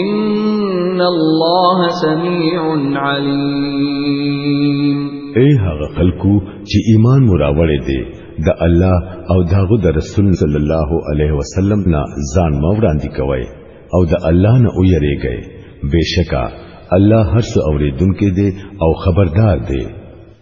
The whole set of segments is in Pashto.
ان الله سميع عليم اے هغه خلکو چې ایمان مراوړې دي د الله او داغه د رسول صلی الله علیه وسلم نه ځان موړاندې کوي او د الله نه ویریږي بشکا الله هر څه اوریدونکې دي او خبردار دي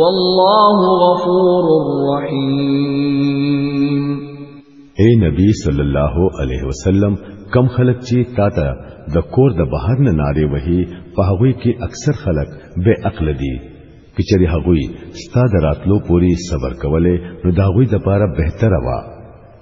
والله غفور رحیم اے نبی صلی الله علیه وسلم کم خلک چې تا ته د کور د بهر نه ناره وهي په هغه کې اکثر خلک بے عقل دي کچری هغوی ستاد راتلو پوری صبر کوله نو داغوی د پاره بهتره وا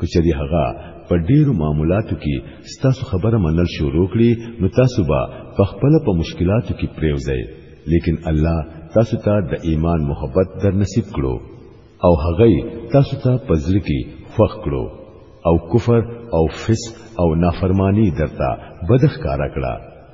کچری هغه په ډیرو معاملاتو کې ستاسو خبره منل شروع کړي نو تاسو به په خپل په مشکلاتو کې پریوځئ لیکن الله تاسو ته د ایمان محبت در نصیب کړو او هغه تاسو ته پزړه کې خوښ کړو او کفر او فسق او نافرمانی درته بدخ کارا کړه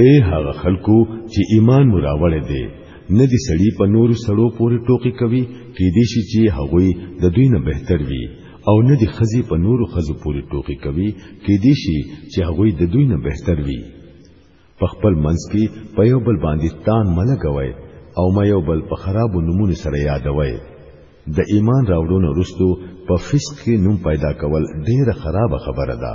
اے هغه خلکو چې ایمان مو راوړی دی نه دي سړي په نورو سړو پورې ټوقې کوي کې دي شي چې هغوی د دوی نه بهتر وي او نه دي خزي په نورو خزو پورې ټوقې کوي کې دي شي چې هغوی د دوی نه بهتر وي په خپل منځ کې په یو بل باندې تان ملګوي او ما یو بل په خرابو نمونه سره یادوي د ایمان راوړونو وروسته په فسق کې نوم پیدا کول ډیره خرابه خبره ده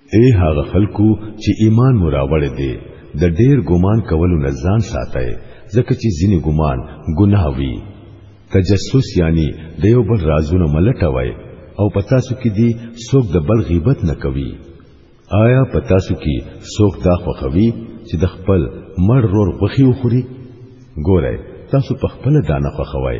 اے هغه خلکو چې ایمان مو راوړی دی د ډیر ګمان کولو نه ځان ساتئ ځکه چې ځینې ګمان ګناه وي تجسس یعنی د یو بل رازونه ملټوي او پتا سو کې دي څوک د بل غیبت نه کوي آیا پتا سو کې څوک دا خوخوي چې د خپل مړ رور غوخي وخوري ګوره تاسو په خپل دانه خوخوي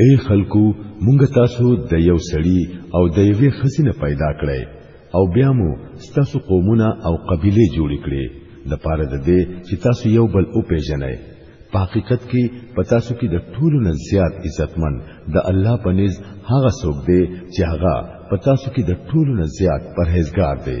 اے خلکو مونږ تاسو د یو سړی او د یوې خزینه پیدا کړی او بیا مو تاسو قومونه او قبیله جوړ کړي د پاره د دې چې تاسو یو بل او پیژنئ په حقیقت کې په تاسو کې د ټولو نه زیات عزتمن د الله په نس هغه څوک دی چې هغه په تاسو کې د ټولو نه زیات پرهیزګار دی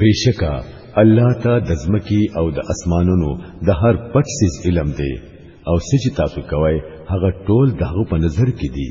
بشکا الله ته د زمکی او د اسمانونو د هر پټ سیز علم دی او سچ تاسو کوی هغه ټول دغه په نظر کې دي